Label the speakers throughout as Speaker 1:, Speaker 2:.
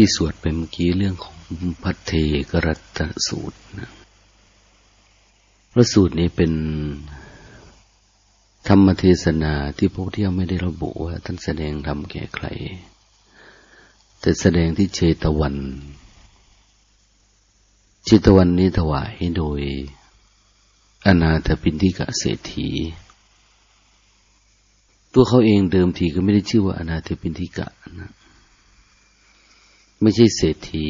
Speaker 1: ที่สวดไปเมื่อกี้เรื่องของพัทเทกรัตสูตรนะพระสูตรนี้เป็นธรรมเทศนาที่พระพุทธเจ้าไม่ได้ระบุว่า ท่านแสดงธรรมแก่ใคร แต่แสดงที่เชตวัน เชตวันนี้ถวายโดย อนาถปินทิกะเศรษฐี ตัวเขาเองเดิมทีก็ไม่ได้ชื่อว่าอนาถปินทิกะนะ ไม่ใช่เศรษฐี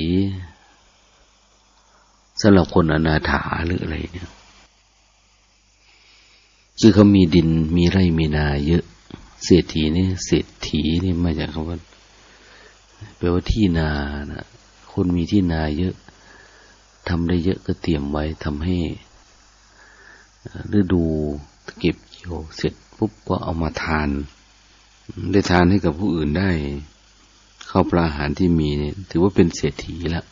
Speaker 1: สำหรับคนอนาถาหรืออะไรเนี่ยคือเขามีดินมีไร่มีนาเยอะ เศรษฐีนี่เศรษฐีนี่มาจากคำว่าแปลว่าที่นานะคนมีที่นาเยอะทำได้เยอะก็เตรียมไว้ทำให้ฤดูเก็บเกี่ยวเสร็จปุ๊บก็เอามาทาน ได้ทานให้กับผู้อื่นได้ ข้าวปลาอาหารที่มีเนี่ย ถือว่าเป็นเศรษฐีแล้ว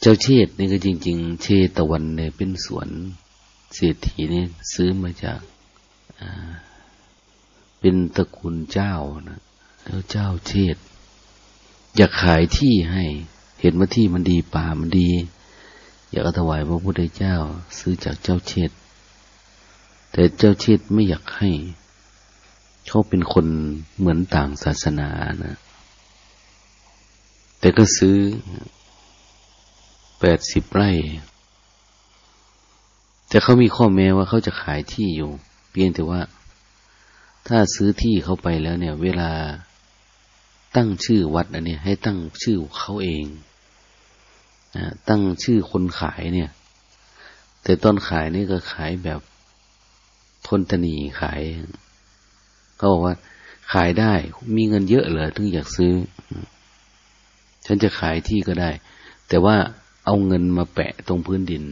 Speaker 1: เจ้าเชษนี่ก็จริง ๆ เชตะวันเนี่ยเป็นสวนเศรษฐีนี่ซื้อมาจากเป็นตระกูลเจ้านะแล้วเจ้าเชษอยากขายที่ให้ เห็นว่าที่มันดีป่ามันดี อยากถวายพระพุทธเจ้า ซื้อจากเจ้าเชษแต่เจ้าเชษไม่อยากให้ เขาเป็นคนเหมือนต่างศาสนานะ แต่ก็ซื้อแปดสิบไร่ แต่เขามีข้อแม้ว่าเขาจะขายที่อยู่ เพียงแต่ว่า ถ้าซื้อที่เขาไปแล้วเนี่ย เวลาตั้งชื่อวัดอันนี้ให้ตั้งชื่อเขาเองนะตั้งชื่อคนขายเนี่ย แต่ตอนขายนี่ก็ขายแบบทนตนีขาย เขาบอกว่า ขายได้ มีเงินเยอะเหรอถึงอยากซื้อ ฉันจะขายที่ก็ได้ แต่ว่าเอาเงินมาแปะตรงพื้นดิน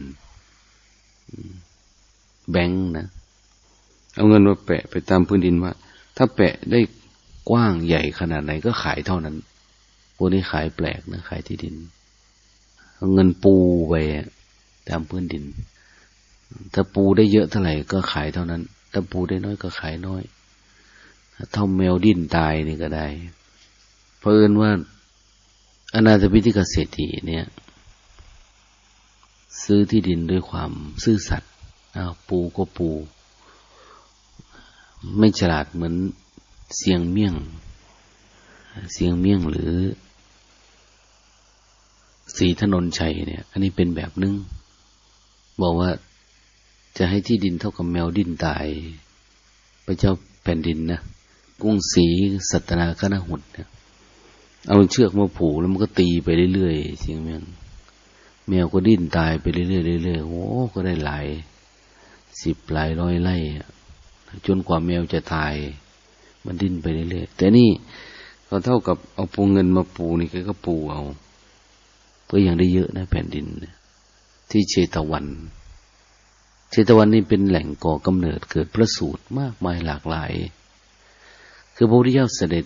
Speaker 1: แบงค์นะ เอาเงินมาแปะไปตามพื้นดินว่า ถ้าแปะได้กว้างใหญ่ขนาดไหนก็ขายเท่านั้นพวกนี้ขายแปลกนะขายที่ดินเอาเงินปูไปตามพื้นดิน ถ้าปูได้เยอะเท่าไหร่ก็ขายเท่านั้น ถ้าปูได้น้อยก็ขายน้อย เท่าแมวดิ้นตายนี่ก็ได้ เพราะเอินว่าอนาถปิฎกเศรษฐีเนี่ย ซื้อที่ดินด้วยความซื่อสัตย์ปูก็ปู ไม่ฉลาดเหมือนเสียงเมี่ยง เสียงเมี่ยงหรือ สีถนนชัยเนี่ย อันนี้เป็นแบบนึง บอกว่าจะให้ที่ดินเท่ากับแมวดิ้นตาย พระเจ้าแผ่นดินนะ กุ้งสีสัตนาคณหุดเนี่ยเอาเชือกมาผูกแล้วมันก็ตีไปเรื่อยๆเสียงแมวแมวก็ดิ้นตายไปเรื่อยๆเรื่อยๆโอ้ก็ได้หลายสิบหลายร้อยไล่จนกว่าแมวจะตาย มันดิ้นไปเรื่อยๆแต่นี่ก็เท่ากับเอาปูเงินมาปูนี่ก็ปูเอาก็ยังได้เยอะนะแผ่นดินที่เชตวัน เชตวันนี่เป็นแหล่งก่อกำเนิดเกิดพระสูตรมากมายหลากหลาย คือพระพุทธเจ้าเสด็จ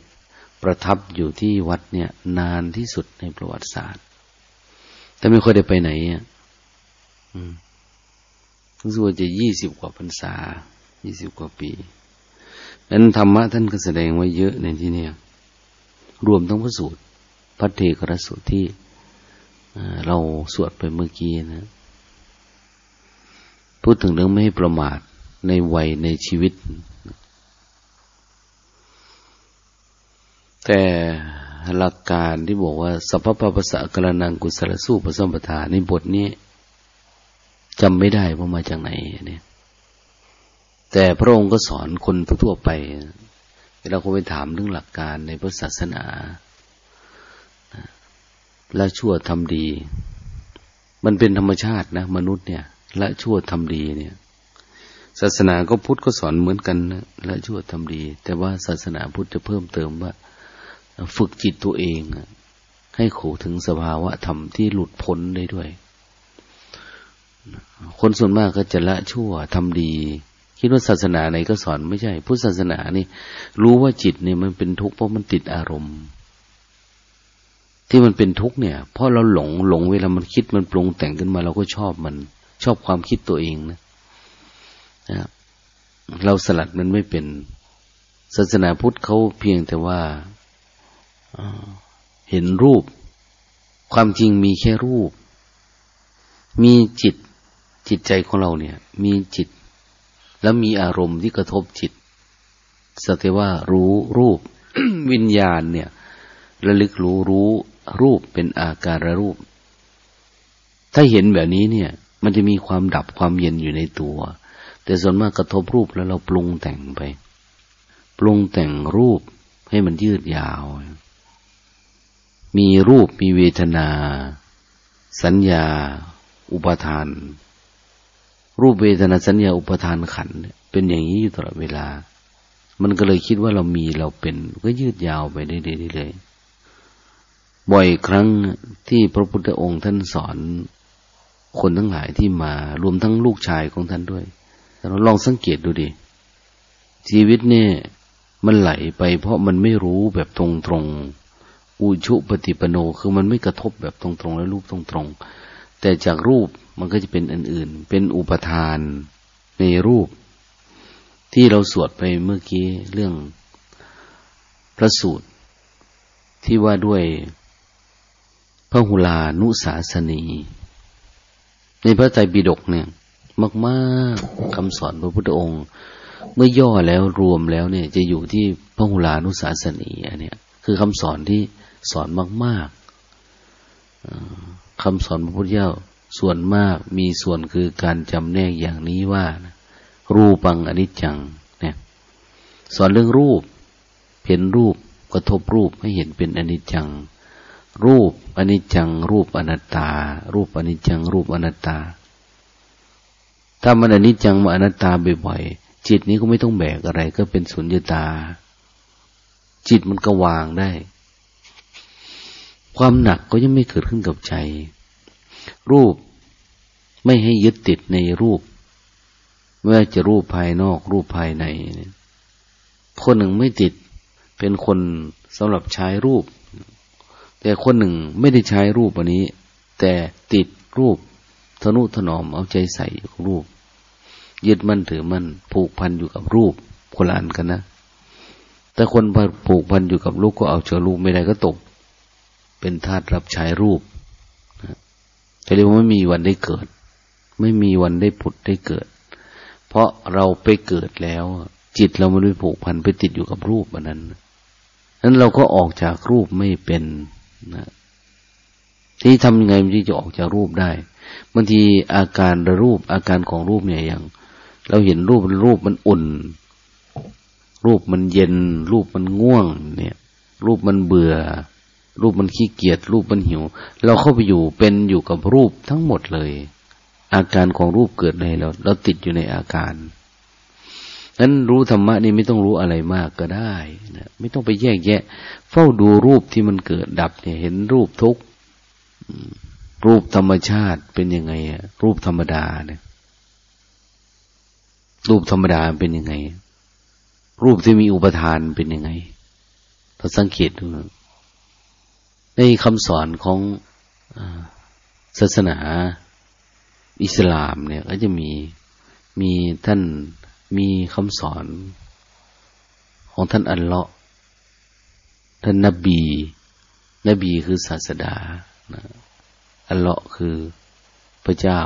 Speaker 1: ประทับอยู่ที่วัดเนี่ย นานที่สุดในประวัติศาสตร์ แต่ไม่ค่อยได้ไปไหนอะรู้สึกว่าจะยี่สิบกว่าพรรษายี่สิบกว่าปีนั้นธรรมะท่านก็แสดงไว้เยอะในที่นี้รวมทั้งพระสูตรพระเทกรสูตรที่เราสวดไปเมื่อกี้นะ พูดถึงเรื่องไม่ให้ประมาทในวัยในชีวิต แต่หลักการที่บอกว่าสัพพะภาษากรนังกุศลสู้ผสมปทานในบทนี้จำไม่ได้ว่ามาจากไหนเนี่ยแต่พระองค์ก็สอนคนทั่วไปเราก็ไปถามเรื่องหลักการในพุทธศาสนาละชั่วทำดี มันเป็นธรรมชาตินะ มนุษย์เนี่ยละชั่วทำดีเนี่ย ศาสนาก็พุทธก็สอนเหมือนกันนะละชั่วทำดี แต่ว่าศาสนาพุทธจะเพิ่มเติมว่า ฝึกจิตตัวเองให้ขู่ถึงสภาวะธรรมที่หลุดพ้นได้ด้วย คนส่วนมากก็จะละชั่วทำดี คิดว่าศาสนาไหนก็สอนไม่ใช่ พุทธศาสนานี่ รู้ว่าจิตเนี่ยมันเป็นทุกข์เพราะมันติดอารมณ์ ที่มันเป็นทุกข์เนี่ย เพราะเราหลงหลงเวลามันคิดมันปรุงแต่งขึ้นมาเราก็ชอบมัน ชอบความคิดตัวเองนะนะเราสลัดมันไม่เป็น ศาสนาพุทธเขาเพียงแต่ว่า เห็นรูป ความจริงมีแค่รูป มีจิตจิตใจของเราเนี่ย มีจิต แล้วมีอารมณ์ที่กระทบจิตสติว่ารู้รูป วิญญาณเนี่ย ระลึกรู้รู้รูปเป็นอาการรูป ถ้าเห็นแบบนี้เนี่ย มันจะมีความดับความเย็นอยู่ในตัว แต่ส่วนมากกระทบรูปแล้วเราปรุงแต่งไป ปรุงแต่งรูปให้มันยืดยาว มีรูปมีเวทนา สัญญา อุปทาน รูปเวทนาสัญญาอุปทานขันเป็นอย่างนี้อยู่ตลอดเวลา มันก็เลยคิดว่าเรามีเราเป็นก็ยืดยาวไปเรื่อยๆบ่อยครั้งที่พระพุทธองค์ท่านสอน คนทั้งหลายที่มารวมทั้งลูกชายของท่านด้วยเราลองสังเกตดูดิชีวิตเนี่ยมันไหลไปเพราะมันไม่รู้แบบตรงตรง อุชุปฏิปโนคือมันไม่กระทบแบบตรงตรงและรูปตรงตรงแต่จากรูปมันก็จะเป็นอันอื่น เป็นอุปทานในรูป ที่เราสวดไปเมื่อกี้เรื่องพระสูตร ที่ว่าด้วยพระหุลานุสาสนี ในพระไตรปิฎกเนี่ย มากๆคำสอนพระพุทธองค์ เมื่อย่อแล้วรวมแล้วเนี่ย จะอยู่ที่พระหุลานุสาสนีอันเนี้ยคือคำสอนที่ สอนมากๆคำสอนพระพุทธเจ้าส่วนมากมีส่วนคือการจำแนกอย่างนี้ว่า รูปังอนิจจังเนี่ยสอนเรื่องรูป เห็นรูปกระทบรูปให้เห็นเป็นอนิจจัง รูปอนิจจัง รูปอนัตตา รูปอนิจจัง รูปอนัตตา ถ้ามันอนิจจังมาอนัตตาบ่อยๆจิตนี้ก็ไม่ต้องแบกอะไร ก็เป็นสุญญตา จิตมันก็วางได้ ความหนักก็ยังไม่เกิดขึ้นกับใจ รูปไม่ให้ยึดติดในรูปไม่ว่าจะรูปภายนอกรูปภายใน คนหนึ่งไม่ติดเป็นคนสำหรับใช้รูป แต่คนหนึ่งไม่ได้ใช้รูปอันนี้ แต่ติดรูปทนุถนอมเอาใจใส่อยู่กับรูป ยึดมั่นถือมั่นผูกพันอยู่กับรูปคนละอันกันนะ แต่คนผูกพันอยู่กับรูปก็เอาเจอรูปไม่ได้ก็ตก เป็นทาสรับใช้รูปจะเรียกว่าไม่มีวันได้เกิด ไม่มีวันได้ผุดได้เกิด เพราะเราไปเกิดแล้ว จิตเราไม่ได้ผูกพันไปติดอยู่กับรูปอันนั้นนั้นเราก็ออกจากรูปไม่เป็นนะที่ทำยังไงมันจะออกจากรูปได้บางทีอาการระรูปอาการของรูปเนี่ยอย่าง เราเห็นรูปรูปมันอุ่น รูปมันเย็น รูปมันง่วง เนี่ย รูปมันเบื่อ รูปมันขี้เกียจรูปมันหิว เราเข้าไปอยู่เป็นอยู่กับรูปทั้งหมดเลย อาการของรูปเกิดในเราเราติดอยู่ในอาการนั้นรู้ธรรมะนี่ไม่ต้องรู้อะไรมากก็ได้นะไม่ต้องไปแยกแยะ เฝ้าดูรูปที่มันเกิดดับเนี่ยเห็นรูปทุกรูปธรรมชาติเป็นยังไงอะรูปธรรมดาเนี่ย รูปธรรมดาเป็นยังไง รูปที่มีอุปทานเป็นยังไงเราสังเกตดู ในคำสอนของศาสนาอิสลามเนี่ยก็จะมีมีท่านมีคำสอนของท่านอัลเลาะห์ท่านนบี นบีคือศาสดานะอัลเลาะห์คือพระเจ้า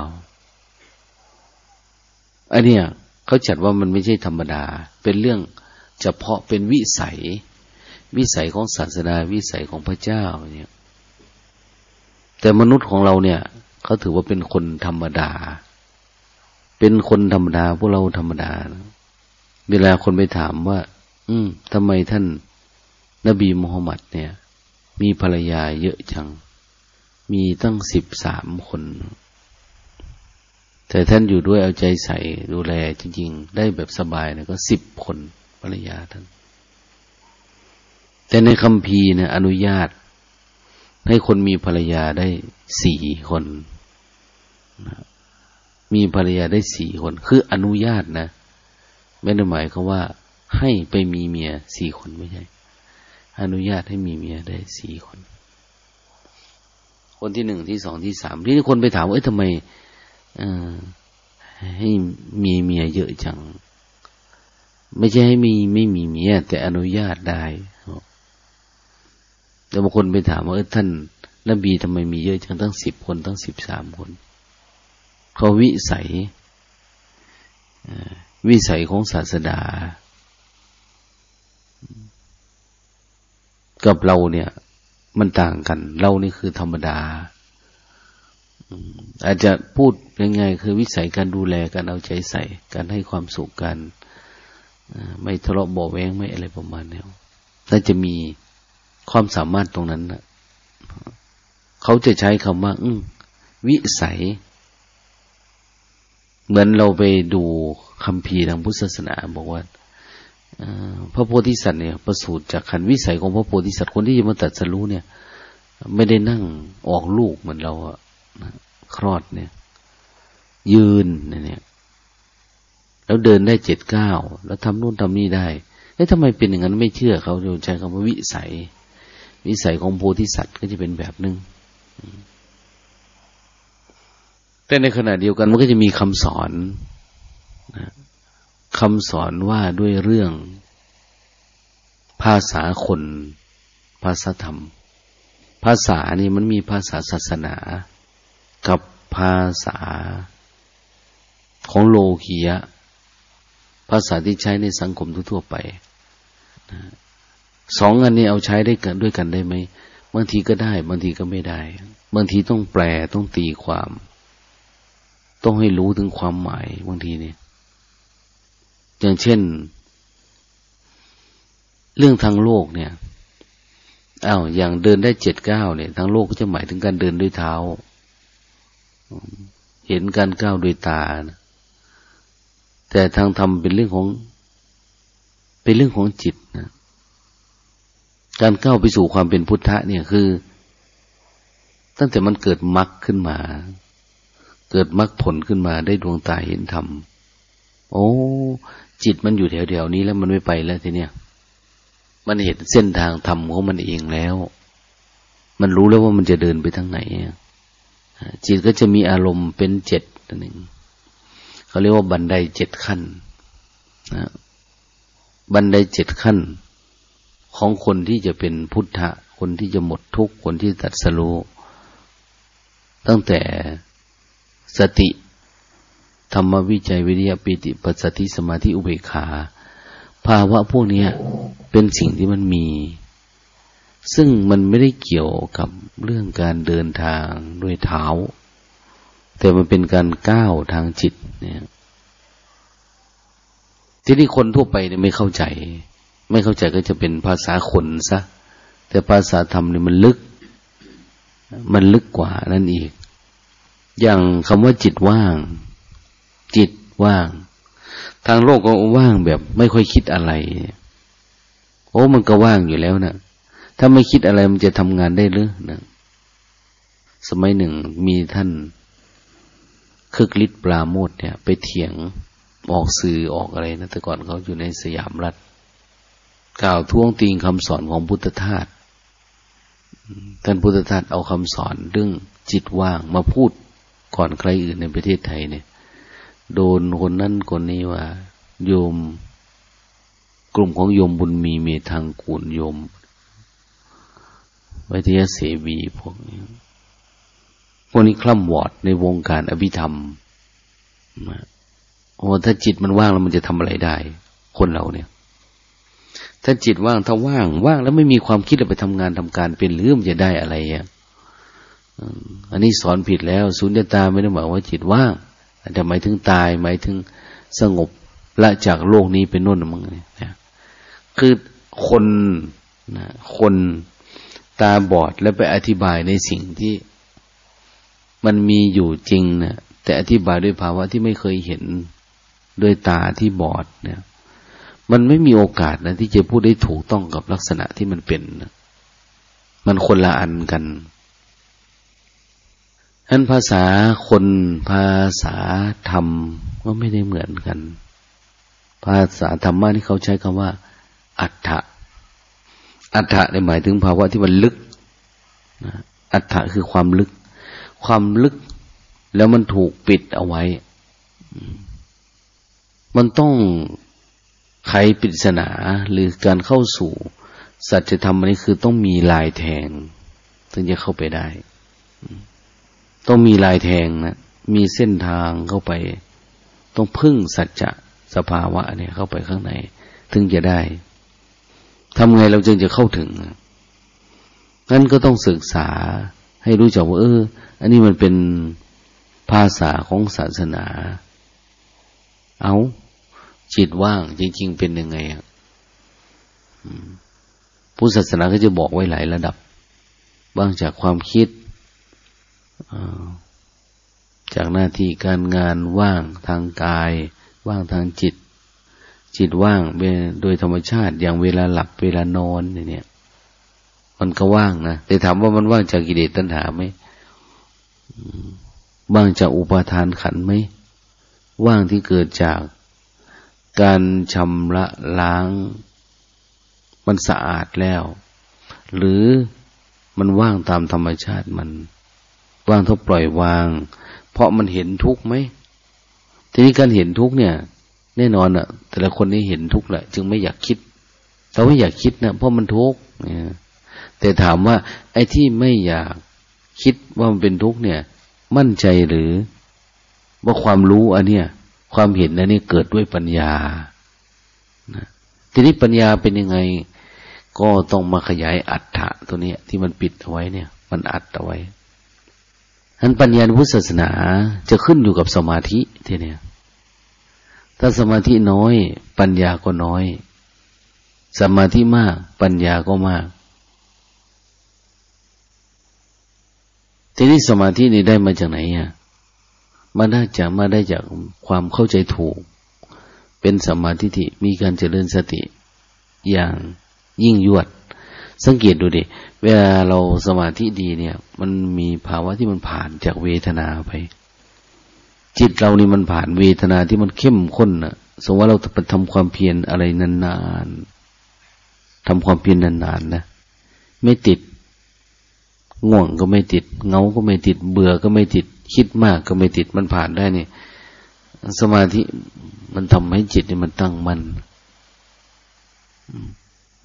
Speaker 1: อันเนี้ยเขาจัดว่ามันไม่ใช่ธรรมดา เป็นเรื่องเฉพาะเป็นวิสัย วิสัยของศาสดาวิสัยของพระเจ้าเนี่ย แต่มนุษย์ของเราเนี่ยเขาถือว่าเป็นคนธรรมดา เป็นคนธรรมดาพวกเราธรรมดานะเวลาคนไปถามว่า อืมทำไมท่านนบีมุฮัมมัดเนี่ย มีภรรยาเยอะจัง มีตั้งสิบสามคน แต่ท่านอยู่ด้วยเอาใจใส่ดูแลจริง ๆ ได้แบบสบายเนะก็สิบคนภรรยาท่าน แต่ในคำพีเนี่ยอนุญาต ให้คนมีภรรยาได้สี่คนมีภรรยาได้สี่คน คืออนุญาตนะ ไม่ได้หมายเขาว่า ให้ไปมีเมียสี่คนไม่ใช่ อนุญาตให้มีเมียได้สี่คน คนที่หนึ่งที่สองที่สามที่นี่คนไปถามว่าเอ้ยทำไมให้มีเมียเยอะจัง ไม่ใช่ให้มีไม่มีเมีย แต่อนุญาตได้ แต่บางคนไปถามว่าเออท่านนบีทำไมมีเยอะจังตั้งสิบคนตั้งสิบสามคนเขาวิสัยวิสัยของศาสดา กับเราเนี่ย มันต่างกัน เรานี่คือธรรมดา อาจจะพูดยังไงคือวิสัยการดูแลการเอาใจใส่ การให้ความสุขกัน ไม่ทะเลาะเบาแวงไม่อะไรประมาณนี้น่าจะมี ความสามารถตรงนั้นนะเขาจะใช้คำว่าวิสัย เหมือนเราไปดูคำพีทางพุทธศาสนา บอกว่าพระโพธิสัตว์เนี่ย ประสูติจากขันวิสัยของพระโพธิสัตว์คนที่จะมาตัดสรู้เนี่ย ไม่ได้นั่งออกลูกเหมือนเราอะคลอดเนี่ย ยืนเนี่ย แล้วเดินได้เจ็ดเก้าแล้วทำนู่นทำนี่ได้เอ๊ะทำไมเป็นอย่างนั้นไม่เชื่อเขาโดยใช้คำว่าวิสัย วิสัยของโพธิสัตว์ก็จะเป็นแบบหนึง่งแต่ในขณะเดียวกันมันก็จะมีคำสอนนะคำสอนว่าด้วยเรื่องภาษาคน ภาษาธรรม ภาษานี่มันมีภาษาศาสนา กับภาษาของโลกียะ ภาษาที่ใช้ในสังคมทั่วไป สองอันนี้เอาใช้ได้กันด้วยกันได้ไหมบางทีก็ได้ บางทีก็ไม่ได้ บางทีต้องแปลต้องตีความต้องให้รู้ถึงความหมายบางทีเนี่ย อย่างเช่น เรื่องทางโลกเนี่ยอา้าวอย่างเดินได้เจ็ดเก้าเนี่ย ทางโลกก็จะหมายถึงการเดินด้วยเท้า เห็นการก้าวด้วยตานะแต่ทางธรรมเป็นเรื่องของ เป็นเรื่องของจิต การก้าวไปสู่ความเป็นพุทธะเนี่ยคือ ตั้งแต่มันเกิดมรรคขึ้นมา เกิดมรรคผลขึ้นมาได้ดวงตาเห็นธรรมโอ้ จิตมันอยู่แถวๆนี้แล้วมันไม่ไปแล้วทีเนี้ยมันเห็นเส้นทางธรรมของมันเองแล้ว มันรู้แล้วว่ามันจะเดินไปทางไหนจิตก็จะมีอารมณ์เป็นเจ็ดนั่นเองเขาเรียกว่าบันไดเจ็ดขั้นนะบันไดเจ็ดขั้น ของคนที่จะเป็นพุทธะ คนที่จะหมดทุกข์ คนที่ตัดสโลตั้งแต่สติ ธรรมวิจัยวิริยะปิติปัสสติสมาธิอุเบกขา ภาวะพวกนี้เป็นสิ่งที่มันมี ซึ่งมันไม่ได้เกี่ยวกับเรื่องการเดินทางด้วยเท้า แต่มันเป็นการก้าวทางจิตเนี่ยที่นี่คนทั่วไปเนี่ยไม่เข้าใจ ไม่เข้าใจก็จะเป็นภาษาคนซะ แต่ภาษาธรรมนี่มันลึก มันลึกกว่านั่นอีก อย่างคำว่าจิตว่าง จิตว่าง ทางโลกก็ว่างแบบ ไม่ค่อยคิดอะไร โอ้มันก็ว่างอยู่แล้วนะถ้าไม่คิดอะไรมันจะทำงานได้หรือนะสมัยหนึ่งมีท่านคึกฤทธิ์ปราโมทเนี่ย ไปเถียงออกสื่อออกอะไรนะแต่ก่อนเขาอยู่ในสยามรัฐ กล่าวท้วงติงคำสอนของพุทธทาสท่านพุทธทาสเอาคำสอนเรื่องจิตว่างมาพูดก่อนใครอื่นในประเทศไทยเนี่ย โดนคนนั้นคนนี้ว่า โยม กลุ่มของโยมบุญมีเมทางกูลโยมวิทยาเสวีพวกนี้พวกนี้คล่ำวอดในวงการอภิธรรมโอ้ถ้าจิตมันว่างแล้วมันจะทำอะไรได้ คนเราเนี่ย ถ้าจิตว่างถ้าว่างว่างแล้วไม่มีความคิดจะไปทำงานทำการเป็นหรือมันจะได้อะไรอะอันนี้สอนผิดแล้วสุญญตาไม่ได้หมายว่าจิตว่างแต่หมายถึงตายหมายถึงสงบละจากโลกนี้เป็นน่นมั้งเนี่ยคือคนนะคนตาบอดแล้วไปอธิบายในสิ่งที่มันมีอยู่จริงนะแต่อธิบายด้วยภาวะที่ไม่เคยเห็นด้วยตาที่บอดเนี่ย มันไม่มีโอกาสนะที่จะพูดได้ถูกต้องกับลักษณะที่มันเป็น มันคนละอันกันนั้นภาษาคนภาษาธรรมก็ไม่ได้เหมือนกัน ภาษาธรรมะที่เขาใช้คำว่า อัฏฐะอัฏฐะในหมายถึงภาวะที่มันลึกอัฏฐะคือความลึก ความลึกแล้วมันถูกปิดเอาไว้ มันต้อง ไขปริศนาหรือการเข้าสู่ สัจธรรมอันนี้คือต้องมีลายแทง ถึงจะเข้าไปได้ ต้องมีลายแทงนะมีเส้นทางเข้าไป ต้องพึ่งสัจจะสภาวะเนี่ยเข้าไปข้างใน ถึงจะได้ทำไงเราจึงจะเข้าถึงงั้นก็ต้องศึกษาให้รู้จักว่าเออ อันนี้มันเป็นภาษาของศาสนา เอา จิตว่าง จริง ๆ เป็นยังไงอะผู้ศาสนาก็จะบอกไว้หลายระดับ บ้างจากความคิด จากหน้าที่การงานว่างทางกาย ว่างทางจิต จิตว่างโดยธรรมชาติ อย่างเวลาหลับเวลานอนเนี่ย มันก็ว่างนะแต่ถามว่ามันว่างจากกิเลสตัณหาไหมว่างจากอุปาทานขันไหมว่างที่เกิดจาก การชำระล้าง มันสะอาดแล้ว หรือมันว่างตามธรรมชาติมัน ว่างเท่าปล่อยวาง เพราะมันเห็นทุกข์ไหมทีนี้การเห็นทุกข์เนี่ย แน่นอนอะแต่ละคนนี่เห็นทุกข์แหละ จึงไม่อยากคิดแต่ว่อยากคิดนะเพราะมันทุกข์เนี่ยแต่ถามว่า ไอ้ที่ไม่อยากคิดว่ามันเป็นทุกข์เนี่ย มั่นใจหรือ ว่าความรู้อันเนี้ย ความเห็นอันนี้เกิดด้วยปัญญาทีนี้ปัญญาเป็นยังไง ก็ต้องมาขยายอัฏฐะตัวนี้ที่มันปิดเอาไว้เนี่ย มันอัดเอาไว้นั้นปัญญาพุทธศาสนาจะขึ้นอยู่กับสมาธิทีเนี้ยถ้าสมาธิน้อย ปัญญาก็น้อย สมาธิมาก ปัญญาก็มาก ทีนี้สมาธินี่ได้มาจากไหนอะ มาได้จากมาได้จากความเข้าใจถูก เป็นสมาธิมีการเจริญสติอย่างยิ่งยวด สังเกตดูดิ เวลาเราสมาธิดีเนี่ย มันมีภาวะที่มันผ่านจากเวทนาไป จิตเรานี่มันผ่านเวทนาที่มันเข้มข้นนะสมมติว่าเราไปทำความเพียรอะไรนานๆทำความเพียรนานๆนะ ไม่ติด ง่วงก็ไม่ติด เงาก็ไม่ติด เบื่อก็ไม่ติด คิดมากก็ไม่ติดมันผ่านได้เนี่ยสมาธิมันทำให้จิตเนี่ยมันตั้งมัน่น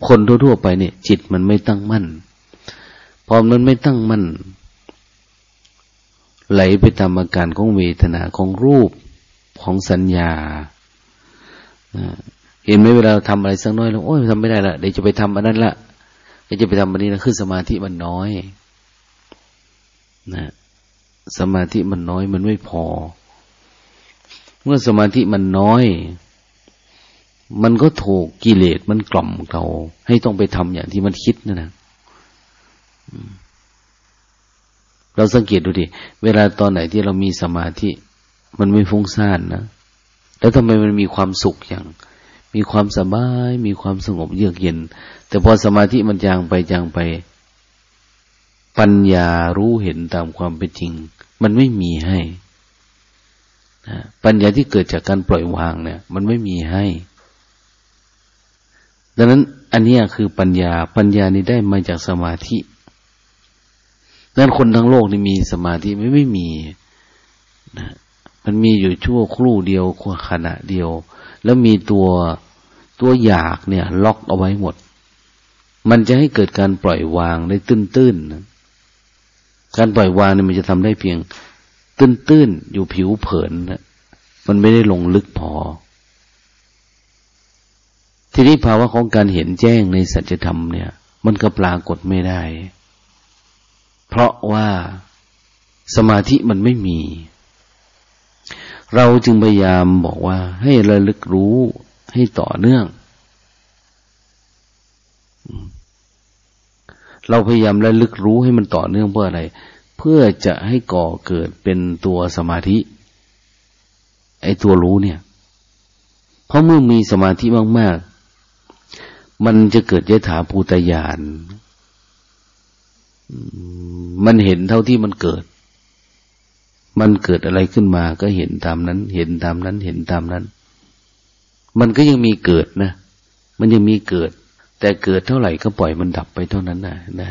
Speaker 1: คนทั่วๆไปเนี่ย จิตมันไม่ตั้งมั่นพอมันไม่ตั้งมั่นไหลไปตามอาการของเวทนาของรูปของสัญญาเห็นไหมเวลาทำอะไรสักน้อยแล้วโอ้ยทำไม่ได้ละเดี๋ยวจะไปทำอันนั้นละเดี๋ยวจะไปทำอันนี้นะคือสมาธิมันน้อย นะ สมาธิมันน้อยมันไม่พอ เมื่อสมาธิมันน้อย มันก็ถูกกิเลสมันกล่อมเราให้ต้องไปทำอย่างที่มันคิดนั่นนะเราสังเกตดูดิ เวลาตอนไหนที่เรามีสมาธิ มันไม่ฟุ้งซ่านนะ แล้วทำไมมันมีความสุขอย่าง มีความสบาย มีความสงบเยือกเย็น แต่พอสมาธิมันจางไปจางไป ปัญญารู้เห็นตามความเป็นจริง มันไม่มีให้ปัญญาที่เกิดจากการปล่อยวางเนี่ย มันไม่มีให้ ดังนั้นอันนี้คือปัญญา ปัญญานี้ได้มาจากสมาธิดังนั้นคนทั้งโลกนี่มีสมาธิไม่ไม่มีนะมันมีอยู่ชั่วครู่เดียวขณะเดียว แล้วมีตัวตัวอยากเนี่ย ล็อกเอาไว้หมด มันจะให้เกิดการปล่อยวางได้ตื้นๆนะ การปล่อยวางเนี่ยมันจะทำได้เพียง ตื้นๆ อยู่ผิวเผินนะมันไม่ได้ลงลึกพอ ทีนี้ภาวะของการเห็นแจ้งในสัจธรรมเนี่ย มันก็ปรากฏไม่ได้ เพราะว่าสมาธิมันไม่มี เราจึงพยายามบอกว่า ให้ระลึกรู้ให้ต่อเนื่อง เราพยายามระลึกรู้ให้มันต่อเนื่องเพื่ออะไร เพื่อจะให้ก่อเกิดเป็นตัวสมาธิ ไอ้ตัวรู้เนี่ย เพราะเมื่อมีสมาธิมากมันจะเกิดยถาภูตยานมันเห็นเท่าที่มันเกิด มันเกิดอะไรขึ้นมา ก็เห็นตามนั้น เห็นตามนั้น เห็นตามนั้น มันก็ยังมีเกิดนะ มันยังมีเกิด แต่เกิดเท่าไหร่ก็ปล่อยมันดับไปเท่านั้นนะได้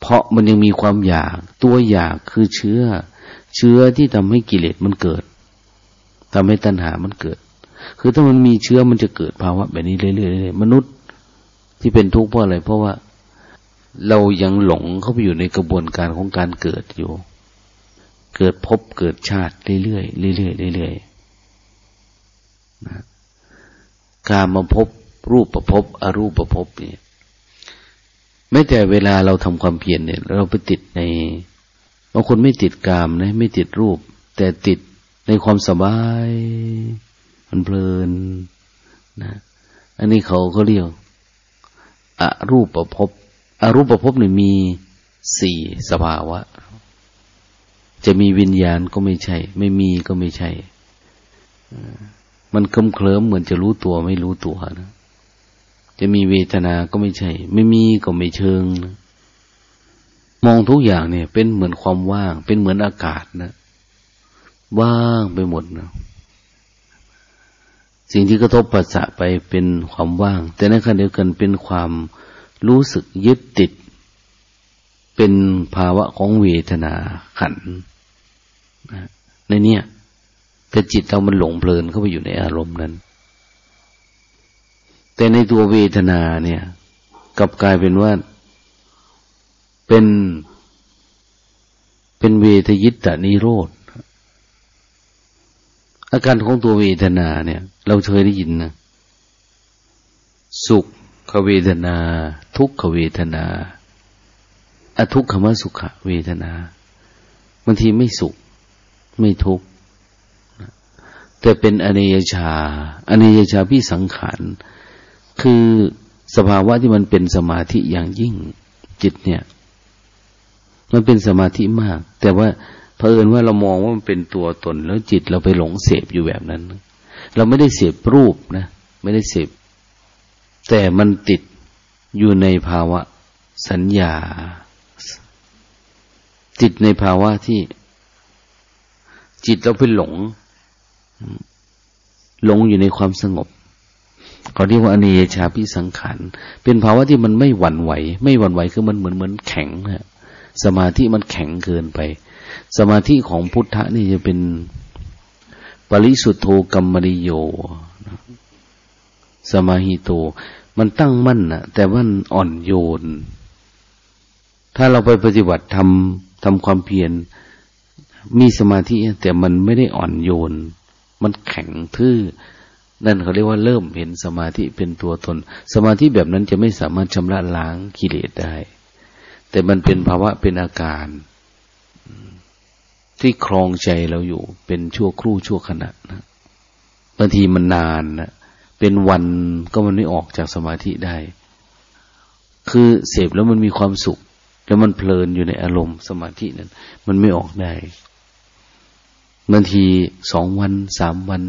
Speaker 1: เพราะมันยังมีความอยาก ตัวอยากคือเชื้อ เชื้อที่ทำให้กิเลสมันเกิดทำให้ตัณหามันเกิด คือถ้ามันมีเชื้อมันจะเกิดภาวะแบบนี้เรื่อยๆมนุษย์ที่เป็นทุกข์เพราะอะไรเพราะว่าเรายังหลงเข้าไปอยู่ในกระบวนการของการเกิดอยู่ เกิดพบเกิดชาติเรื่อยๆเรื่อยๆเรื่อยๆนะการมาพบ รูปประพบอรูปประพบเนี่ยไม่แต่เวลาเราทำความเพียรเนี่ย เราไปติดในบางคนไม่ติดกามนะไม่ติดรูป แต่ติดในความสบาย มันเพลินนะอันนี้เขาก็เรียกอรูปประพบอรูปประพบเนี่ยมีสี่สภาวะ จะมีวิญญาณก็ไม่ใช่ ไม่มีก็ไม่ใช่มันเคลิ้มเคลิ้มเหมือนจะรู้ตัวไม่รู้ตัวนะ จะมีเวทนาก็ไม่ใช่ ไม่มีก็ไม่เชิงนะมองทุกอย่างเนี่ย เป็นเหมือนความว่าง เป็นเหมือนอากาศนะ ว่างไปหมดนะสิ่งที่กระทบปัสสะไปเป็นความว่าง แต่ในขณะเดียวกันเป็นความรู้สึกยึดติด เป็นภาวะของเวทนาขันในเนี้ยแต่จิตเรามันหลงเพลินเข้าไปอยู่ในอารมณ์นั้น แต่ในตัวเวทนาเนี่ยกลับกลายเป็นว่าเป็นเป็นเวทยิตตนิโรธอาการของตัวเวทนาเนี่ย เราเคยได้ยินนะสุขเวทนา ทุกขเวทนา อทุกขมสุขเวทนาบางทีไม่สุข ไม่ทุกข์แต่เป็นอเนยชาอเนยชาพี่สังขาร คือสภาวะที่มันเป็นสมาธิอย่างยิ่งจิตเนี่ย มันเป็นสมาธิมาก แต่ว่าเผอิญว่าเรามองว่ามันเป็นตัวตน แล้วจิตเราไปหลงเสพอยู่แบบนั้น เราไม่ได้เสพรูปนะ ไม่ได้เสพแต่มันติดอยู่ในภาวะสัญญา ติดในภาวะที่ จิตเราไปหลง หลงอยู่ในความสงบ เขาเรียกว่าอเนยชาพิสังขารเป็นภาวะที่มันไม่หวั่นไหว ไม่หวั่นไหวคือมันเหมือนเหมือนแข็งนะสมาธิมันแข็งเกินไป สมาธิของพุทธะนี่จะเป็นปริสุทธโธกรรมริโยสมาหิโต มันตั้งมั่นนะแต่ว่าอ่อนโยน ถ้าเราไปปฏิบัติทำทำความเพียรมีสมาธิแต่มันไม่ได้อ่อนโยน มันแข็งทื่อ นั่นเขาเรียกว่าเริ่มเห็นสมาธิเป็นตัวตน สมาธิแบบนั้นจะไม่สามารถชำระล้างกิเลสได้ แต่มันเป็นภาวะเป็นอาการ ที่ครองใจเราอยู่ เป็นชั่วครู่ชั่วขณะนะบางทีมันนานนะเป็นวันก็มันไม่ออกจากสมาธิได้ คือเสพแล้วมันมีความสุข แล้วมันเพลินอยู่ในอารมณ์สมาธินั้น มันไม่ออกได้บางทีสองวันสามวัน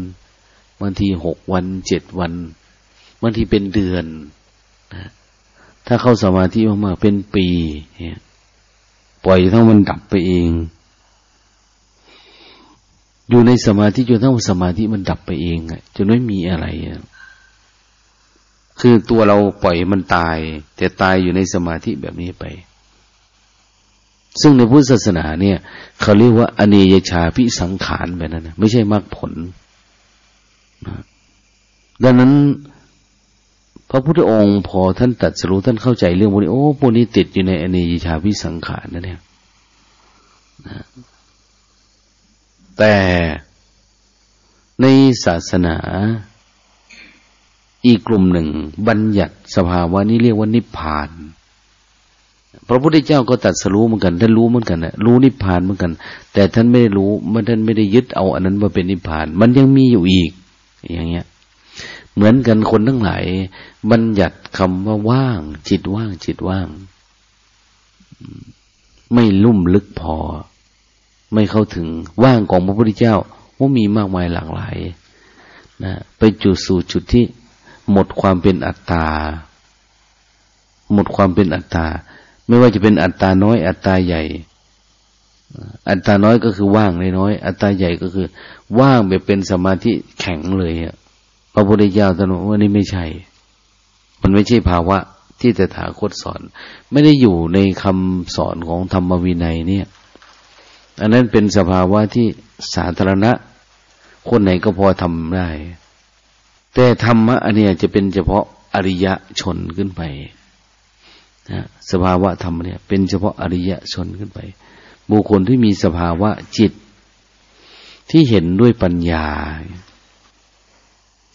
Speaker 1: บางทีหกวันเจ็ดวันบางทีเป็นเดือนนะถ้าเข้าสมาธิมากๆเป็นปีเนี่ยปล่อยทั้งมันดับไปเอง อยู่ในสมาธิจนทั้งสมาธิมันดับไปเองอะจนไม่มีอะไรอะคือตัวเราปล่อยมันตาย แต่ตายอยู่ในสมาธิแบบนี้ไป ซึ่งในพุทธศาสนาเนี่ย เขาเรียกว่าอเนยชาพิสังขารแบบนั้นนะไม่ใช่มรรคผล ดังนั้น พระพุทธองค์พอท่านตัดสรู้ท่านเข้าใจเรื่องพวกนี้ โอ้พวกนี้ติดอยู่ในอเนยชาพิสังขารนะเนี่ยแต่ในศาสนาอีกกลุ่มหนึ่ง บัญญัติสภาวะนี้เรียกว่านิพพาน พระพุทธเจ้าก็ตัดสรู้เหมือนกัน ท่านรู้เหมือนกันนะรู้นิพพานเหมือนกัน แต่ท่านไม่ได้รู้มันท่านไม่ได้ยึดเอาอันนั้นมาเป็นนิพพาน มันยังมีอยู่อีก อย่างเงี้ย เหมือนกันคนทั้งหลายบัญญัติคำว่าว่าง จิตว่าง จิตว่าง ไม่ลุ่มลึกพอ ไม่เข้าถึงว่างของพระพุทธเจ้าว่ามีมากมายหลากหลายนะไปจุดสู่จุดที่หมดความเป็นอัตตา หมดความเป็นอัตตา ไม่ว่าจะเป็นอัตตาน้อยอัตตาใหญ่ อัตตาน้อยก็คือว่างน้อย อัตตาใหญ่ก็คือ ว่างแบบเป็นสมาธิแข็งเลยอะพระพุทธเจ้าตรัสว่านี่ไม่ใช่ มันไม่ใช่ภาวะที่แต่ถาคตสอน ไม่ได้อยู่ในคำสอนของธรรมวินัยเนี่ย อันนั้นเป็นสภาวะที่สาธารณะ คนไหนก็พอทำได้ แต่ธรรมะอันนี้จะเป็นเฉพาะอริยชนขึ้นไปนะสภาวะธรรมเนี่ย เป็นเฉพาะอริยชนขึ้นไป บุคคลที่มีสภาวะจิต ที่เห็นด้วยปัญญา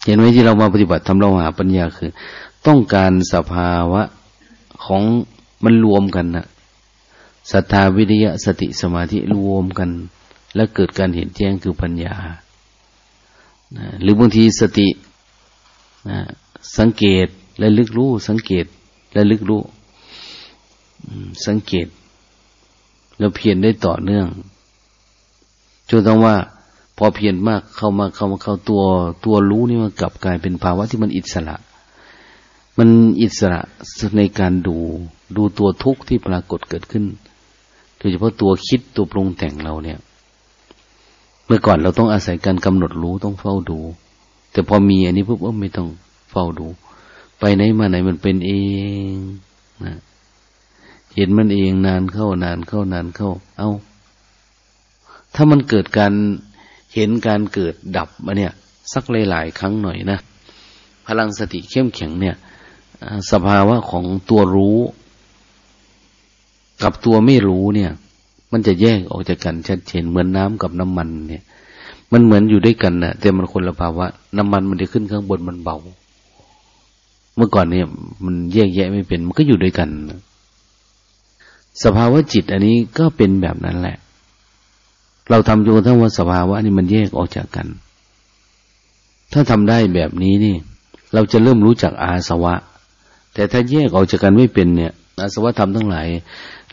Speaker 1: เห็นไหมที่เรามาปฏิบัติทำเราหาปัญญาคือ ต้องการสภาวะของมันรวมกันนะศรัทธาวิริยะสติสมาธิรวมกัน แล้วเกิดการเห็นแจ้งคือปัญญา หรือบางทีสติสังเกตและลึกรู้ สังเกตและลึกรู้ สังเกต แล้วเพียรได้ต่อเนื่องจนต้องว่า พอเพียรมากเข้ามาเข้ามาเข้าตัวตัวรู้นี่มันกลับกลายเป็นภาวะที่มันอิสระ มันอิสระในการดู ดูตัวทุกข์ที่ปรากฏเกิดขึ้นโดยเฉพาะตัวคิดตัวปรุงแต่งเราเนี่ย เมื่อก่อนเราต้องอาศัยการกำหนดรู้ต้องเฝ้าดู แต่พอมีอันนี้ปุ๊บเออไม่ต้องเฝ้าดู ไปไหนมาไหนมันเป็นเองนะ เห็นมันเองนานเข้านานเข้านานเข้า เอา้า ถ้ามันเกิดการเห็นการเกิดดับมาเนี่ย สักหลาย ๆ ครั้งหน่อยนะ พลังสติเข้มแข็งเนี่ยสภาวะของตัวรู้ กับตัวไม่รู้เนี่ย มันจะแยกออกจากกันชัดเจนเหมือนน้ำกับน้ำมันเนี่ย มันเหมือนอยู่ด้วยกันนะแต่มันคนละภาวะ น้ำมันมันจะขึ้นข้างบนมันเบา เมื่อก่อนเนี่ย มันแยกแยะไม่เป็น มันก็อยู่ด้วยกันนะ สภาวะจิตอันนี้ก็เป็นแบบนั้นแหละ เราทำจนกระทั่งว่าสภาวะนี้มันแยกออกจากกัน ถ้าทำได้แบบนี้นี่ เราจะเริ่มรู้จักอาสวะ แต่ถ้าแยกออกจากกันไม่เป็นเนี่ย อาสวะธรรมทั้งหลาย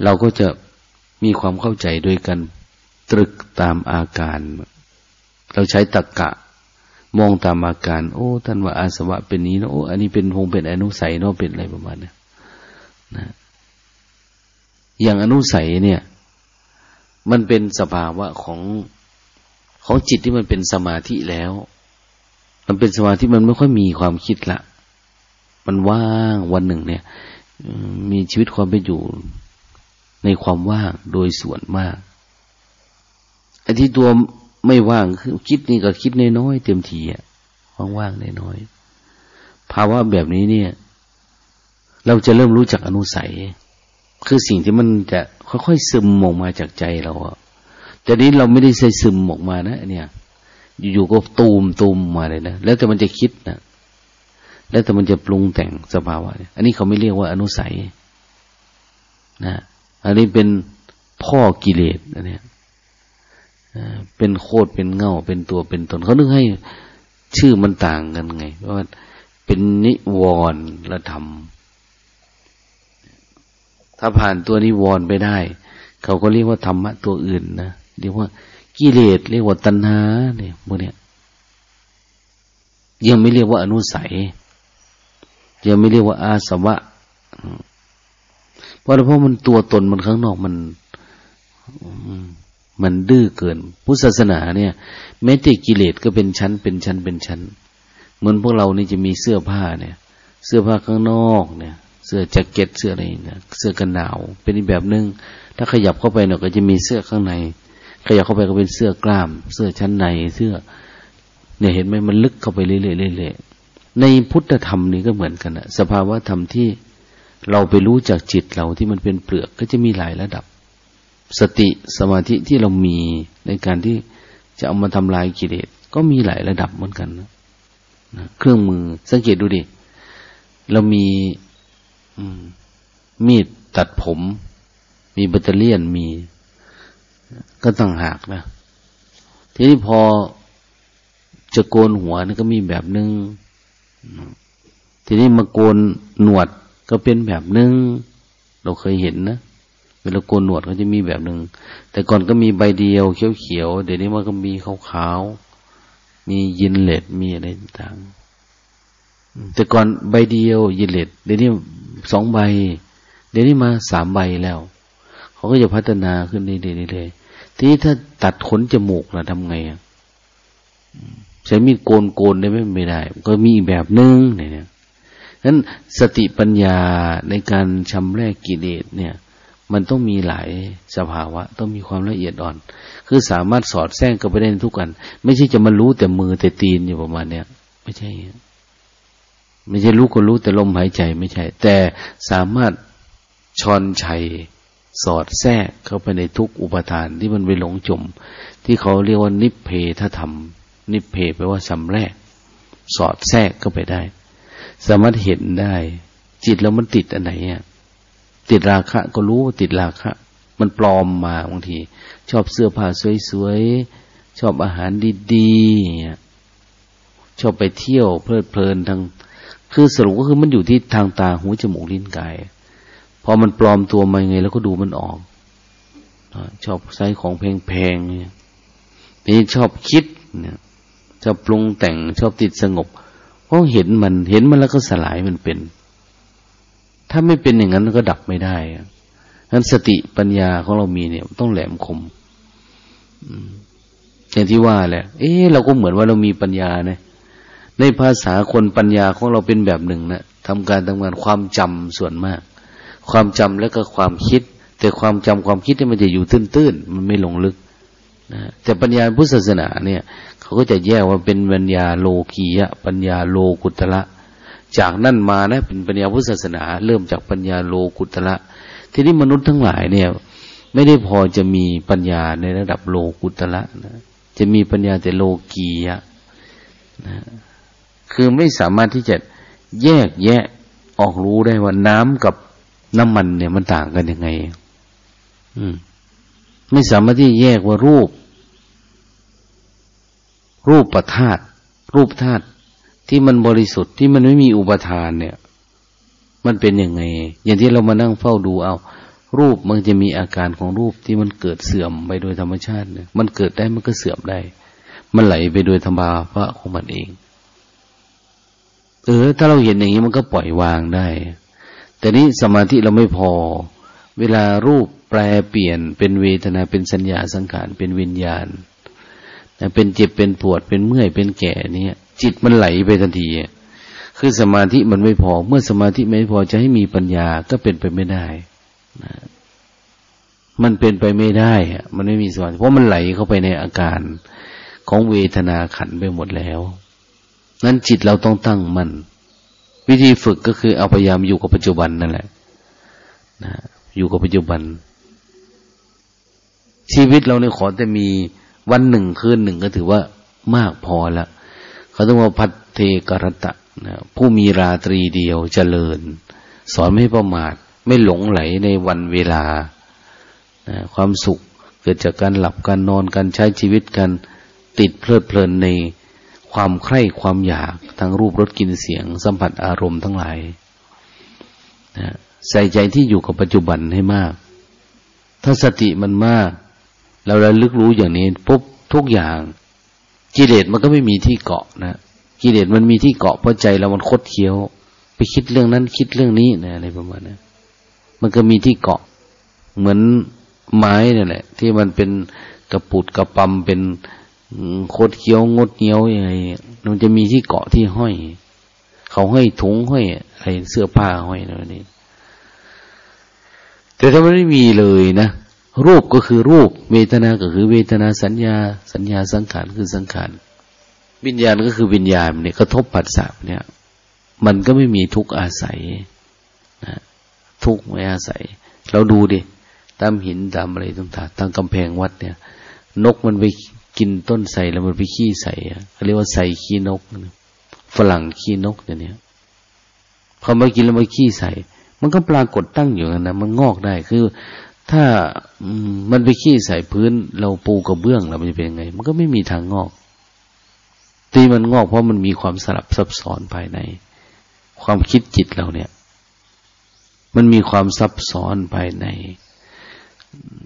Speaker 1: เราก็จะมีความเข้าใจด้วยกัน ตรึกตามอาการ เราใช้ตรกกะ มองตามอาการ โอ้ท่านว่าอาสวะเป็นนี้นะโอ้อันนี้เป็นคงเป็นอนุสัยเนาะเป็นอะไรประมาณนี้นะ อย่างอนุสัยเนี่ย มันเป็นสภาวะของของจิตที่มันเป็นสมาธิแล้ว มันเป็นสมาธิมันไม่ค่อยมีความคิดละ มันว่างวันหนึ่งเนี่ย มีชีวิตความเป็นอยู่ในความว่างโดยส่วนมากไอ้ที่ตัวไม่ว่างคือคิดนี่ก็คิดน้อยๆเต็มทีอะว่างๆน้อยๆภาวะแบบนี้เนี่ย เราจะเริ่มรู้จักอนุสัย คือสิ่งที่มันจะค่อยๆซึมออกมาจากใจเราอะแต่นี้เราไม่ได้ใส่ซึมออกมานะเนี่ย อยู่ๆก็ตูมตูมมาเลยนะแล้วแต่มันจะคิดนะแล้วแต่มันจะปรุงแต่งสภาวะอันนี้เขาไม่เรียกว่าอนุสัยนะอันนี้เป็นพ่อกิเลสอันนี้เป็นโคตรเป็นเง่าเป็นตัวเป็นตนเขานึกให้ชื่อมันต่างกันไงเพราะว่าเป็นนิวรณ์ละธรรม ถ้าผ่านตัวนิวรณ์ไปได้ เขาก็เรียกว่าธรรมะตัวอื่นนะเรียกว่ากิเลสเรียกว่าตัณหาเนี่ยพวกเนี้ยยังไม่เรียกว่าอนุสัย ยังไม่เรียกว่าอาสวะเพราะเพราะมันตัวตนมันข้างนอกมันมันดื้อเกิน พุทธศาสนาเนี่ยแม้แต่กิเลสก็เป็นชั้น เป็นชั้นเป็นชั้น เหมือนพวกเรานี่จะมีเสื้อผ้าเนี่ย เสื้อผ้าข้างนอกเนี่ย เสื้อแจ็คเก็ตเสื้ออะไรนี่ยเสื้อกันหนาว เป็นอีกแบบหนึง่งถ้าขยับเข้าไปเนี่ยก็จะมีเสื้อข้างใน ขยับเข้าไปก็เป็นเสื้อกล้าม เสื้อชั้นในเสื้อ เนี่ยเห็นไหมมันลึกเข้าไปเรื่อยๆเรื่อยๆในพุทธธรรมนี่ก็เหมือนกันนะสภาวะธรรมที่เราไปรู้จากจิตเราที่มันเป็นเปลือกก็จะมีหลายระดับ สติสมาธิที่เรามีในการที่จะเอามาทำลายกิเลสก็มีหลายระดับเหมือนกันนะเครื่องมือสังเกตดูดิเรามี มีดตัดผม มีแบตเตอรี่ยนมี ก็ต้องหากนะทีนี้พอจะโกนหัวนี่ก็มีแบบนึง ทีนี้มาโกนหนวดก็เป็นแบบนึง เราเคยเห็นนะเวลาโกนหนวดเขาจะมีแบบหนึ่งแต่ก่อนก็มีใบเดียวเขียวๆเดี๋ยวนี้มันก็มีขาวๆมียินเล็ดมีอะไรต่าง แต่ก่อนใบเดียวยิเลดเดี๋ยวนี้สองใบ เดี๋ยวนี้มาสามใบแล้ว เขาก็จะพัฒนาขึ้นเรื่อยๆทีนี้ถ้าตัดขนจมูกล่ะทำไงอะใช้มีดโกนโกนได้ไหมไม่ได้ ก็มีอีกแบบนึงเนี่ยนั้นสติปัญญาในการชำแรกกิเลสเนี่ย มันต้องมีหลายสภาวะ ต้องมีความละเอียดอ่อน คือสามารถสอดแทรกกันไปได้ทุกกัน ไม่ใช่จะมารู้แต่มือแต่ตีนอยู่ประมาณเนี้ยไม่ใช่ ไม่ใช่รู้ก็รู้แต่ลมหายใจไม่ใช่ แต่สามารถชอนชัยสอดแทรกเข้าไปในทุกอุปทานที่มันไปหลงจม ที่เขาเรียกว่านิเพทธรรม นิเพแปลว่าสำแรก สอดแทรกเข้าไปได้ สามารถเห็นได้ จิตแล้วมันติดอันไหนอะติดราคะ ก็รู้ติดราคะ มันปลอมมาบางที ชอบเสื้อผ้าสวยๆ ชอบอาหารดีๆ ชอบไปเที่ยวเพลิดเพลินทาง คือสรุปก็คือมันอยู่ที่ทางตาหูจมูกลิ้นกายพอมันปลอมตัวมาไงแล้วก็ดูมันออกชอบใช้ของแพงๆเนี่ยนี่ชอบคิดเนี่ยชอบปรุงแต่งชอบติดสงบเพราะเห็นมันเห็นมันแล้วก็สลายมันเป็น ถ้าไม่เป็นอย่างนั้นก็ดับไม่ได้นั้นสติปัญญาของเรามีเนี่ย ต้องแหลมคมอย่างที่ว่าแหละ เอ๊เราก็เหมือนว่าเรามีปัญญาเนี่ย ในภาษาคนปัญญาของเราเป็นแบบหนึ่งนะทำการทำงานความจำส่วนมาก ความจำแล้วก็ความคิด แต่ความจำความคิดนี่มันจะอยู่ตื้นๆมันไม่ลงลึกนะแต่ปัญญาพุทธศาสนาเนี่ยเขาก็จะแยกว่าเป็นปัญญาโลกียะ ปัญญาโลกุตละจากนั่นมานะเป็นปัญญาพุทธศาสนา เริ่มจากปัญญาโลกุตละทีนี้มนุษย์ทั้งหลายเนี่ย ไม่ได้พอจะมีปัญญาในระดับโลกุตละนะจะมีปัญญาแต่โลกียะนะ คือไม่สามารถที่จะแยกแยะออกรู้ได้ว่าน้ำกับน้ำมันเนี่ยมันต่างกันยังไง อืม ไม่สามารถที่แยกว่ารูป รูปประธาตรูปธาตุที่มันบริสุทธิ์ที่มันไม่มีอุปทานเนี่ย มันเป็นยังไง อย่างที่เรามานั่งเฝ้าดูเอา รูปมันจะมีอาการของรูปที่มันเกิดเสื่อมไปโดยธรรมชาติเนี่ยมันเกิดได้มันก็เสื่อมได้ มันไหลไปโดยธรรมภะของมันเอง เออ ถ้าเราเห็นอย่างนี้มันก็ปล่อยวางได้ แต่นี้สมาธิเราไม่พอ เวลารูปแปลเปลี่ยนเป็นเวทนาเป็นสัญญาสังขารเป็นวิญญาณเป็นเจ็บเป็นปวดเป็นเมื่อยเป็นแก่เนี่ย จิตมันไหลไปทันทีคือสมาธิมันไม่พอ เมื่อสมาธิไม่พอจะให้มีปัญญาก็เป็นไปไม่ได้นะมันเป็นไปไม่ได้มันไม่มีสมาธิเพราะมันไหลเข้าไปในอาการของเวทนาขันไปหมดแล้ว นั้นจิตเราต้องตั้งมัน่นวิธีฝึกก็คือเอาพยายามอยู่กับปัจจุบันนั่นแหละนะอยู่กับปัจจุบัน ชีวิตเราเนี่ยขอแต่มีวันหนึ่งคืนหนึ่งก็ถือว่ามากพอละเขาต้องว่าพัฒเทกรตะนะผู้มีราตรีเดียวเจริญ สอนไม่ประมาท ไม่หลงไหลในวันเวลานะความสุขเกิดจากการหลับการนอนการใช้ชีวิตกันติดเพลิดเพลินใน ความใคร่ความอยากทางรูปรสกลิ่นเสียง สัมผัสอารมณ์ทั้งหลายนะใส่ใจที่อยู่กับปัจจุบันให้มาก ถ้าสติมันมาก เราระลึกรู้อย่างนี้ปุ๊บทุกอย่าง กิเลสมันก็ไม่มีที่เกาะนะกิเลสมันมีที่เกาะเพราะใจเรามันคดเคี้ยว ไปคิดเรื่องนั้นคิดเรื่องนี้นะอะไรประมาณนั้นมันก็มีที่เกาะ เหมือนไม้นี่แหละ ที่มันเป็นกระปุดกระปำเป็น คตรเคี้ยวงดเงี้ยวยังไงมันจะมีที่เกาะที่ห้อย เขาห้อยถุงห้อยอะไรเสื้อผ้าห้อยอะไรนี่แต่ถ้ามันไม่มีเลยนะ รูปก็คือรูป เวทนาก็คือเวทนาสัญญา สัญญาสังขารคือสังขารวิญญาณก็คือวิญญาณเนี่ยกระทบปัสสาวะเนี่ย มันก็ไม่มีทุกอาศัยนะทุกไม่อาศัย เราดูดิตามหินตามอะไรต่างๆตามกำแพงวัดเนี่ย นกมันไป กินต้นใส่แล้วมันไปขี้ใส่เขาเรียกว่าใส่ขี้นกฝรั่งขี้นกอย่างนี้พอมากินแล้วมาขี้ใส่ มันก็ปรากฏตั้งอยู่นะมันงอกได้คือ ถ้ามันไปขี้ใส่พื้น เราปูกระเบื้องแล้วมันจะเป็นยังไง มันก็ไม่มีทางงอกตีมันงอกเพราะมันมีความสลับซับซ้อนภายใน ความคิดจิตเราเนี่ย มันมีความซับซ้อนภายใน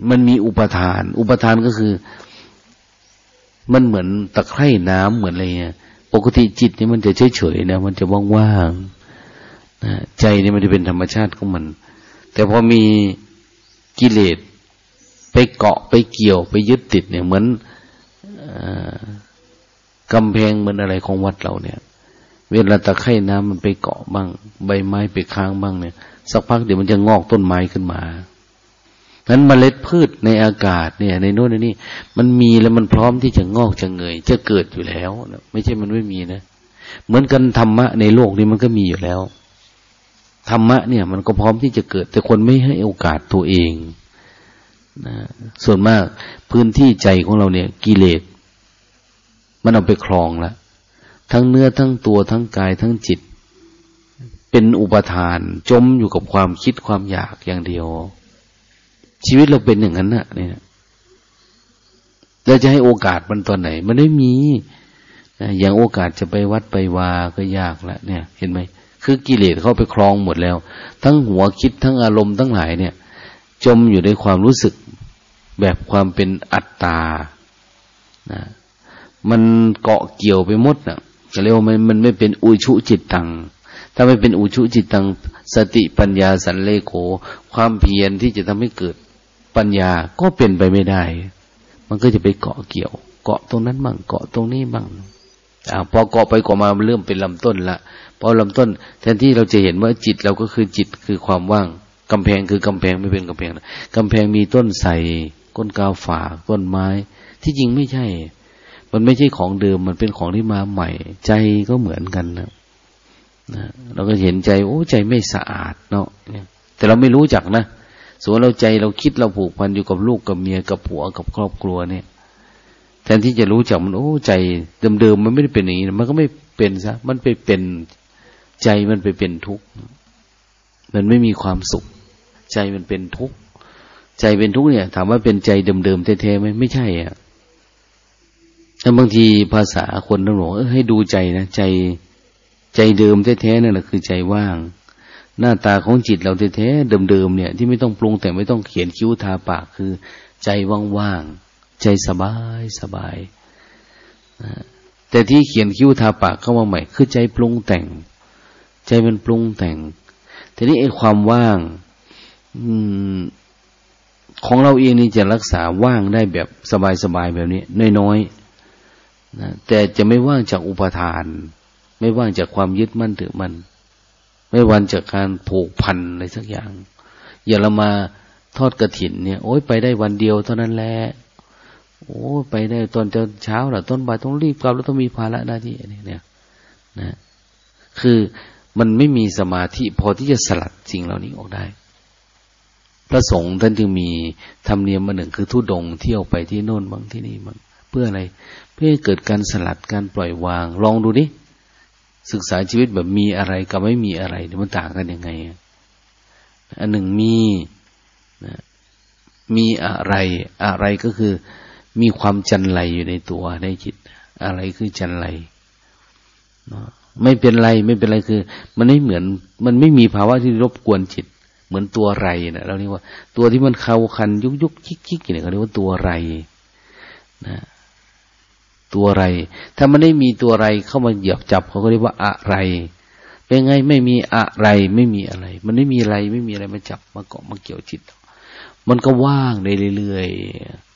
Speaker 1: มันมีอุปทาน อุปทานก็คือ มันเหมือนตะไคร่น้ำเหมือนอะไรเงี้ยปกติจิตนี่มันจะเฉยๆนะ มันจะว่างๆนะใจนี่มันจะเป็นธรรมชาติของมัน แต่พอมีกิเลสไปเกาะไปเกี่ยวไปยึดติดเนี่ย เหมือนกำแพงเหมือนอะไรของวัดเราเนี่ย เวลาตะไคร่น้ำมันไปเกาะบ้าง ใบไม้ไปค้างบ้างเนี่ย สักพักเดี๋ยวมันจะงอกต้นไม้ขึ้นมา นั้นเมล็ดพืชในอากาศเนี่ย ในโน่นในนี่มันมีแล้วมันพร้อมที่จะงอกจะเงย จะเกิดอยู่แล้วนะไม่ใช่มันไม่มีนะ เหมือนกันธรรมะในโลกนี้มันก็มีอยู่แล้วธรรมะเนี่ย มันก็พร้อมที่จะเกิด แต่คนไม่ให้โอกาสตัวเองนะส่วนมากพื้นที่ใจของเราเนี่ย กิเลสมันเอาไปครองแล้วทั้งเนื้อทั้งตัวทั้งกายทั้งจิต เป็นอุปทาน จมอยู่กับความคิดความอยากอย่างเดียว ชีวิตเราเป็นอย่างนั้นน่ะ เนี่ยเราจะให้โอกาสมันตอนไหน มันไม่มีอย่างโอกาสจะไปวัดไปวาก็ยากละเนี่ย เห็นไหมคือกิเลสเข้าไปครองหมดแล้ว ทั้งหัวคิดทั้งอารมณ์ทั้งหลายเนี่ย จมอยู่ในความรู้สึกแบบความเป็นอัตตานะมันเกาะเกี่ยวไปหมดนะ่ะเรียกว่ามันมันไม่เป็นอุชุจิตตัง ถ้าไม่เป็นอุชุจิตตัง สติปัญญาสันเลโขความเพียรที่จะทำให้เกิด ปัญญาก็เป็นไปไม่ได้ มันก็จะไปเกาะเกี่ยว เกาะตรงนั้นบ้างเกาะตรงนี้บ้างอพอเกาะไปเกาะมาเริ่มเป็นลำต้นละพอลำต้น แทนที่เราจะเห็นว่าจิตเราก็คือจิตคือความว่างกำแพงคือกำแพงไม่เป็นกำแพงกำแพงมีต้นใสก้นกาวฝาต้นไม้ ที่จริงไม่ใช่ มันไม่ใช่ของเดิมมันเป็นของที่มาใหม่ ใจก็เหมือนกันนะนะเราก็เห็นใจโอ้ใจไม่สะอาดเนาะแต่เราไม่รู้จักนะ ส่วนเราใจเราคิดเราผูกพันอยู่กับลูกกับเมียกับผัวกับครอบครัวเนี่ย แทนที่จะรู้จักมันโอ้ใจเดิมๆมันไม่ได้เป็นอย่างนี้มันก็ไม่เป็นซะมันไปเป็นใจมันไปเป็นทุกข์มันไม่มีความสุข ใจมันเป็นทุกข์ใจเป็นทุกข์เนี่ย ถามว่าเป็นใจเดิมๆแท้ๆไหมไม่ใช่อะแต่บางทีภาษาคนต้องบอกให้ดูใจนะใจใจเดิมแท้ๆนั่นแหละคือใจว่าง หน้าตาของจิตเราแท้ๆเดิมๆเนี่ย ที่ไม่ต้องปรุงแต่ไม่ต้องเขียนคิ้วทาปากคือ ใจว่างๆใจสบายสบายแต่ที่เขียนคิ้วทาปากเข้ามาใหม่ คือใจปรุงแต่ง ใจมันปรุงแต่งทีนี้ไอ้ความว่างอของเราเองนี่จะรักษาว่างได้แบบสบายๆแบบนี้น้อยๆนะแต่จะไม่ว่างจากอุปทาน ไม่ว่างจากความยึดมั่นถือมั่น ไม่วันจากการผูกพันอะไรสักอย่าง อย่าเรามาทอดกระถินเนี่ย โอ้ยไปได้วันเดียวเท่านั้นแหละโอ้ไปได้ตอนเช้าหรอต้นบ่ายต้องรีบกลับแล้วต้องมีภาระหน้าที่นี่เนี่ยนะ คือมันไม่มีสมาธิพอที่จะสลัดสิ่งเหล่านี้ออกได้ พระสงฆ์ท่านจึงมีธรรมเนียมมาหนึ่งคือทุดงเที่ยวไปที่โน่นบางที่นี่บางเพื่ออะไร เพื่อเกิดการสลัดการปล่อยวาง ลองดูดิ ศึกษาชีวิตแบบมีอะไรกับไม่มีอะไรมันต่างกันยังไง อันหนึ่งมีนะมีอะไร อะไรก็คือมีความจันไรอยู่ในตัวในจิต อะไรคือจันไรไม่เป็นไรไม่เป็นไรคือ มันไม่เหมือน มันไม่มีภาวะที่รบกวนจิต เหมือนตัวไรนะเราเรียกว่า ตัวที่มันเขาคันยุกยุกคิกคิกเนี่ยเขาเรียกว่าตัวไรนะ ตัวอะไร ถ้ามันไม่มีตัวอะไรเข้ามาเหยียบจับเขาก็เรียกว่าอะไร เป็นไงไม่มีอะไรไม่มีอะไร มันไม่มีอะไรไม่มีอะไรมาจับมาเกาะมาเกี่ยวจิต มันก็ว่างเรื่อย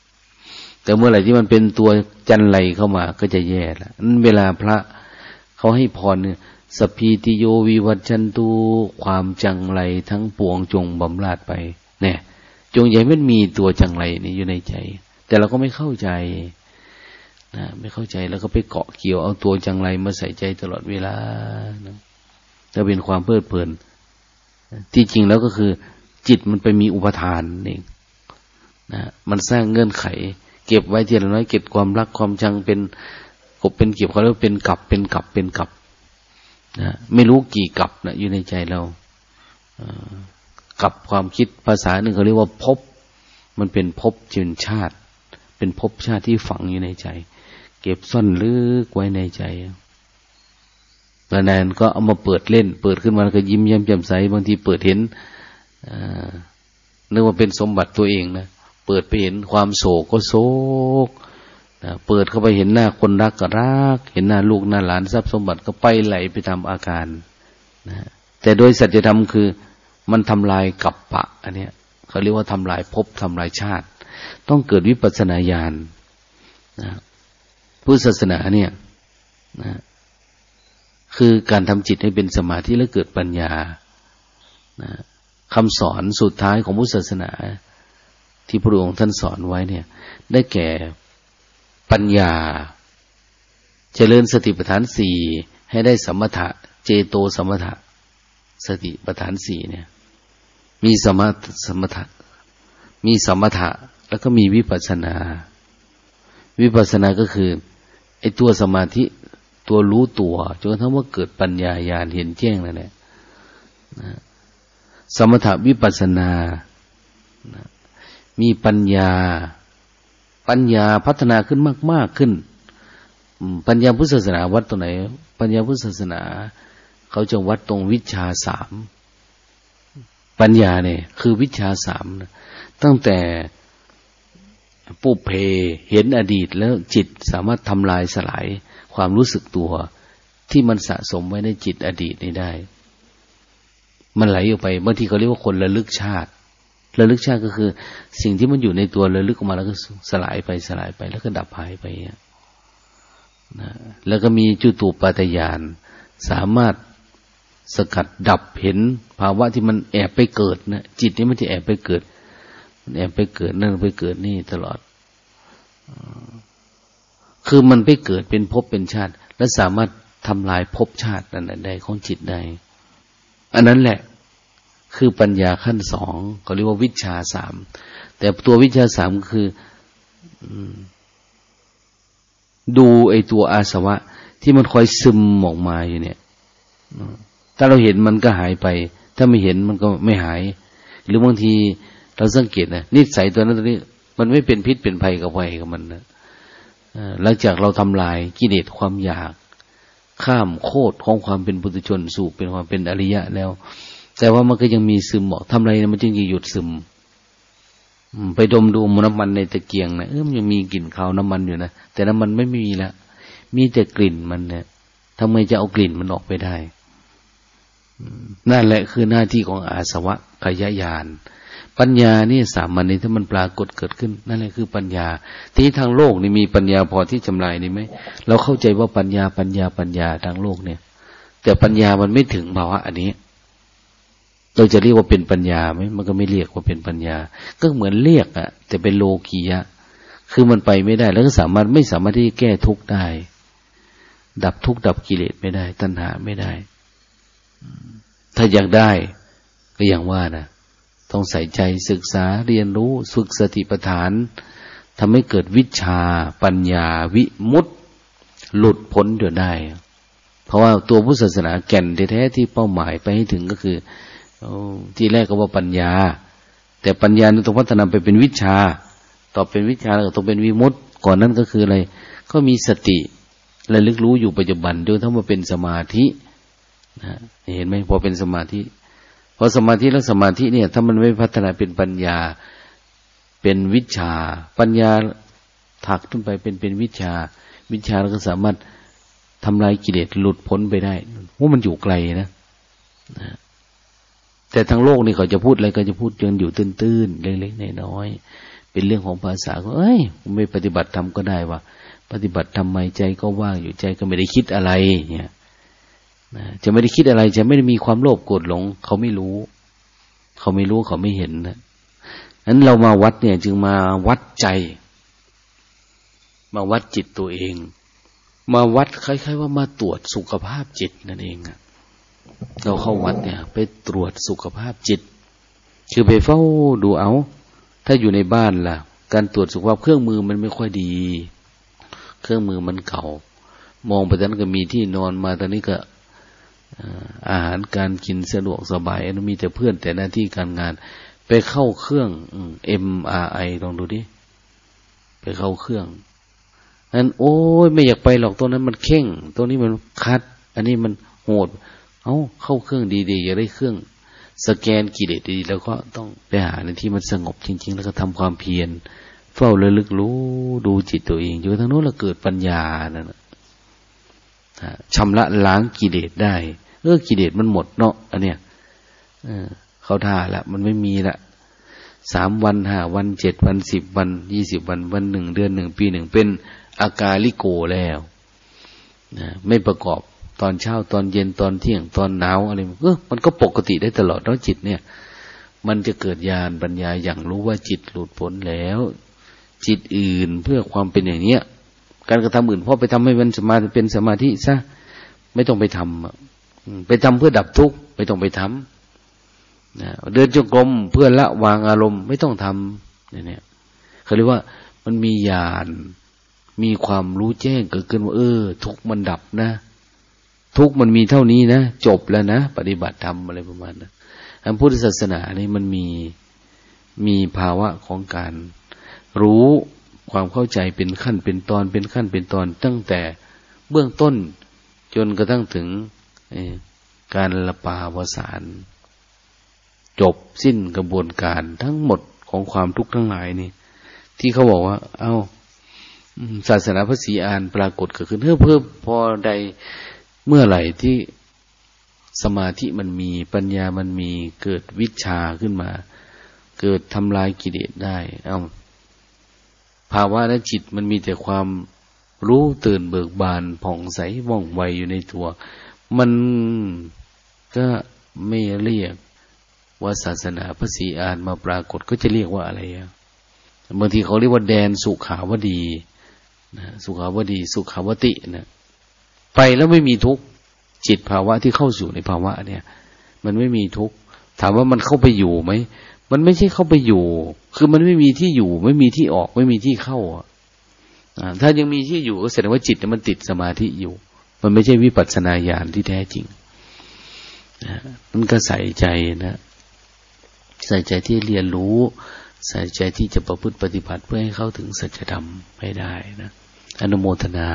Speaker 1: ๆแต่เมื่อไหร่ที่มันเป็นตัวจันไรเข้ามาก็จะแย่ละนั้นเวลาพระเขาให้พรเนี่ยสพีติโยวิวัชันตูความจังไรทั้งปวงจงบำราดไป เนี่ย จงใหญ่ไม่มีตัวจังไรนี่อยู่ในใจ แต่เราก็ไม่เข้าใจ นะไม่เข้าใจแล้วก็ไปเกาะเกี่ยวเอาตัวจังไรมาใส่ใจตลอดเวลานะจะเป็นความเพลิดเพลิน ที่จริงแล้วก็คือ จิตมันไปมีอุปทานเองนะมันสร้างเงื่อนไข เก็บไว้ทีละน้อยเก็บความรักความชังเป็นกบเป็นเก็บเขาเรียกเป็นกับเป็นกับเป็นกับนะไม่รู้กี่กับนะอยู่ในใจเรากับความคิดภาษาหนึ่งเขาเรียกว่าพบ มันเป็นพบจินชาติ เป็นพบชาติที่ฝังอยู่ในใจ เก็บซ่อนลึกไว้ในใจแล้วนานก็เอามาเปิดเล่น เปิดขึ้นมาก็ยิ้มย้มแจ่มใสบางทีเปิดเห็นนึกว่าเป็นสมบัติตัวเองนะเปิดไปเห็นความโศกก็โศกนะเปิดเข้าไปเห็นหน้าคนรักก็รัก เห็นหน้าลูกหน้าหลานทรัพย์สมบัติก็ไปไหลไปทำอาการนะแต่โดยสัจธรรมคือ มันทำลายกับปะ อันเนี้ยเขาเรียกว่าทำลายภพทำลายชาติ ต้องเกิดวิปัสสนาญาณนะ พุทธศาสนาเนี่ยนะคือการทำจิตให้เป็นสมาธิและเกิดปัญญานะคำสอนสุดท้ายของพุทธศาสนา ที่พระองค์ท่านสอนไว้เนี่ย ได้แก่ปัญญา เจริญสติปัฏฐานสี่ให้ได้สมถะ เจโตสมถะ สติปัฏฐานสี่เนี่ย มีสมสมถะ มีสมถะ แล้วก็มีวิปัสนา วิปัสนาก็คือ ไอ้ตัวสมาธิตัวรู้ตัวจนกระทั่งว่าเกิดปัญญาญาณเห็นแจ้งนั่นแหละสมถะวิปัสนามีปัญญา ปัญญาพัฒนาขึ้นมากมากขึ้น ปัญญาพุทธศาสนาวัดตรงไหน ปัญญาพุทธศาสนา เขาจะวัดตรงวิชาสาม ปัญญาเนี่ย คือวิชาสามตั้งแต่ ปุเพเห็นอดีตแล้วจิตสามารถทำลายสลายความรู้สึกตัว ที่มันสะสมไว้ในจิตอดีตนี้ได้ มันไหลออกไปบางทีเขาเรียกว่าคนระลึกชาติระลึกชาติก็คือ สิ่งที่มันอยู่ในตัวระลึกออกมาแล้วก็สลายไปสลายไป แล้วก็ดับหายไปนะแล้วก็มีจุตูปาตยาน สามารถสกัดดับเห็นภาวะที่มันแอบไปเกิดนะจิตนี้มันจะแอบไปเกิด แอบไปเกิดนั่นไปเกิดนี่ตลอด คือมันไปเกิดเป็นภพเป็นชาติ และสามารถทำลายภพชาตินั้นได้ของจิตได้อันนั้นแหละคือปัญญาขั้นสองเขาเรียกว่าวิชาสาม แต่ตัววิชาสามคือดูไอตัวอาสวะ ที่มันคอยซึมออกมาอยู่เนี่ยถ้าเราเห็นมันก็หายไป ถ้าไม่เห็นมันก็ไม่หาย หรือบางที เราสังเกตนะนิสัยตัวนั้นตัวนี้ มันไม่เป็นพิษเป็นภัยกับภัยกับมันนะหลังจากเราทำลายกิเลสความอยาก ข้ามโคตรของความเป็นปุถุชนสู่เป็นความเป็นอริยะแล้ว แต่ว่ามันก็ยังมีซึมบอกทำอะไรมันจึงจะหยุดซึมไปดมดูมน้ำมันในตะเกียงนะเออมันยังมีกลิ่นคาวน้ำมันอยู่นะแต่น้ำมันไม่มีละมีแต่กลิ่นมันเนี่ยทำไมจะเอากลิ่นมันออกไปได้นั่นแหละคือหน้าที่ของอาสวะขยายาน ปัญญานี่สามัญนี่ถ้ามันปรากฏเกิดขึ้น นั่นแหละคือปัญญา ที่ทางโลกนี่มีปัญญาพอที่จำลายนี่ไหมเราเข้าใจว่าปัญญาปัญญาปัญญาทางโลกเนี่ย แต่ปัญญามันไม่ถึงภาวะอันนี้ เราจะเรียกว่าเป็นปัญญาไหมมันก็ไม่เรียกว่าเป็นปัญญา ก็เหมือนเรียกอะแต่เป็นโลกียะ คือมันไปไม่ได้ แล้วก็สามารถไม่สามารถที่จะแก้ทุกข์ได้ ดับทุกข์ดับกิเลสไม่ได้ ตัณหาไม่ได้ ถ้าอยากได้ ก็อย่างว่านะ ต้องใส่ใจศึกษาเรียนรู้ฝึกสติปัฏฐานทำให้เกิดวิชาปัญญาวิมุตตหลุดพ้นเดี๋ยวได้ เพราะว่าตัวพุทธศาสนาแก่นแท้ที่เป้าหมายไปให้ถึงก็คือที่แรกก็ว่าปัญญา แต่ปัญญาต้องพัฒนาไปเป็นวิชา ต่อเป็นวิชาแล้วต้องเป็นวิมุตต์ก่อนนั้นก็คืออะไร ก็มีสติและลึกรู้อยู่ปัจจุบันจนทั้งมาเป็นสมาธินะเห็นไหมพอเป็นสมาธิ พอสมาธิแล้วสมาธิเนี่ย ถ้ามันไม่พัฒนาเป็นปัญญา เป็นวิชา ปัญญาถักขึ้นไปเป็นเป็นวิชา วิชาแล้วก็สามารถทำลายกิเลสหลุดพ้นไปได้ว่ามันอยู่ไกลนะแต่ทางโลกนี่เขาจะพูดอะไรก็จะพูดจนอยู่ตื้นๆเล็กๆน้อยๆเป็นเรื่องของภาษาก็เอ้ยไม่ปฏิบัติทำก็ได้ว่าปฏิบัติทำไมใจก็ว่างอยู่ใจก็ไม่ได้คิดอะไร เนี่ย จะไม่ได้คิดอะไร จะไม่ได้มีความโลภโกรธหลง เขาไม่รู้ เขาไม่รู้เขาไม่เห็นนะนั้นเรามาวัดเนี่ย จึงมาวัดใจ มาวัดจิตตัวเอง มาวัดคล้ายๆ ว่ามาตรวจสุขภาพจิตนั่นเองอะเราเข้าวัดเนี่ย ไปตรวจสุขภาพจิต คือไปเฝ้าดูเอา ถ้าอยู่ในบ้านล่ะ การตรวจสุขภาพเครื่องมือมันไม่ค่อยดี เครื่องมือมันเก่ามองไปนั้นก็มีที่นอนมาตอนนี้ก็ อาหารการกินสะดวกสบายมีแต่เพื่อนแต่หน้าที่การงาน ไปเข้าเครื่องเอ็มอาไอลองดูดิไปเข้าเครื่องนั้นโอ้ยไม่อยากไปหรอกตัวนั้นมันเข่งตัวนี้มันคัด อันนี้มันโหด เอาเข้าเครื่องดีๆอย่าได้เครื่อง สแกนกิเลสดีแล้วก็ต้องไปหาในที่มันสงบจริง ๆ แล้วก็ทำความเพียรเฝ้าระลึกรู้ดูจิตตัวเองอยู่ทางโน้นเราเกิดปัญญานั่น ชำระล้างกิเลสได้ เออกิเลสมันหมดเนาะอันเนี้ยเขาท่าละมันไม่มีละสามวันห้าวันเจ็ดวันสิบวันยี่สิบวันวันหนึ่งเดือนหนึ่งปีหนึ่งเป็นอากาลิโกแล้วนะไม่ประกอบตอนเช้าตอนเย็นตอนเที่ยงตอนหนาวอะไรเออมันก็ปกติได้ตลอดแล้วจิตเนี่ย มันจะเกิดญาณปัญญาอย่างรู้ว่าจิตหลุดพ้นแล้ว จิตอื่นเพื่อความเป็นอย่างเนี้ย การกระทำอื่นพ่อไปทำให้มันสมาเป็นสมาธิซะไม่ต้องไปทำไปทำเพื่อดับทุกข์ไม่ต้องไปทำนะเดินจงกรมเพื่อละวางอารมณ์ ไม่ต้องทำเนี่ยเขาเรียกว่ามันมีญาณมีความรู้แจ้งเกิดขึ้นว่าเออ ทุกมันดับนะ ทุกมันมีเท่านี้นะ จบแล้วนะ ปฏิบัติธรรมอะไรประมาณนะันพุทธศาสนานี่มันมีมีภาวะของการรู้ ความเข้าใจเป็นขั้นเป็นตอนเป็นขั้นเป็นตอน ตั้งแต่เบื้องต้นจนกระทั่งถึงการละปาวสาร จบสิ้นกระบวนการทั้งหมดของความทุกข์ทั้งหลายนี่ ที่เขาบอกว่า เอา้าศาสนาพระศรีอานปรากฏเกิดขึ้นเพื่อเพื่อพอใดเมื่อไหร่ที่สมาธิมันมีปัญญามันมีเกิดวิชาขึ้นมา เกิดทำลายกิเลสได้ เอา้า ภาวะนั้นจิตมันมีแต่ความรู้ตื่นเบิกบานผ่องใสว่องไวอยู่ในตัว มันก็ไม่เรียกว่าศาสนาพระศรีอานมาปรากฏก็จะเรียกว่าอะไรอะบางทีเขาเรียกว่าแดนสุขาวดีนะสุขาวดีสุขาวตินะไปแล้วไม่มีทุกข์จิตภาวะที่เข้าสู่ในภาวะเนี่ย มันไม่มีทุกข์ถามว่ามันเข้าไปอยู่ไหม มันไม่ใช่เข้าไปอยู่ คือมันไม่มีที่อยู่ ไม่มีที่ออก ไม่มีที่เข้าอะถ้ายังมีที่อยู่ก็แสดงว่าจิตมันติดสมาธิอยู่ มันไม่ใช่วิปัสสนาญาณที่แท้จริงนะมันก็ใส่ใจนะ ใส่ใจที่เรียนรู้ ใส่ใจที่จะประพฤติปฏิบัติเพื่อให้เข้าถึงสัจธรรมให้ได้นะ อนุโมทนา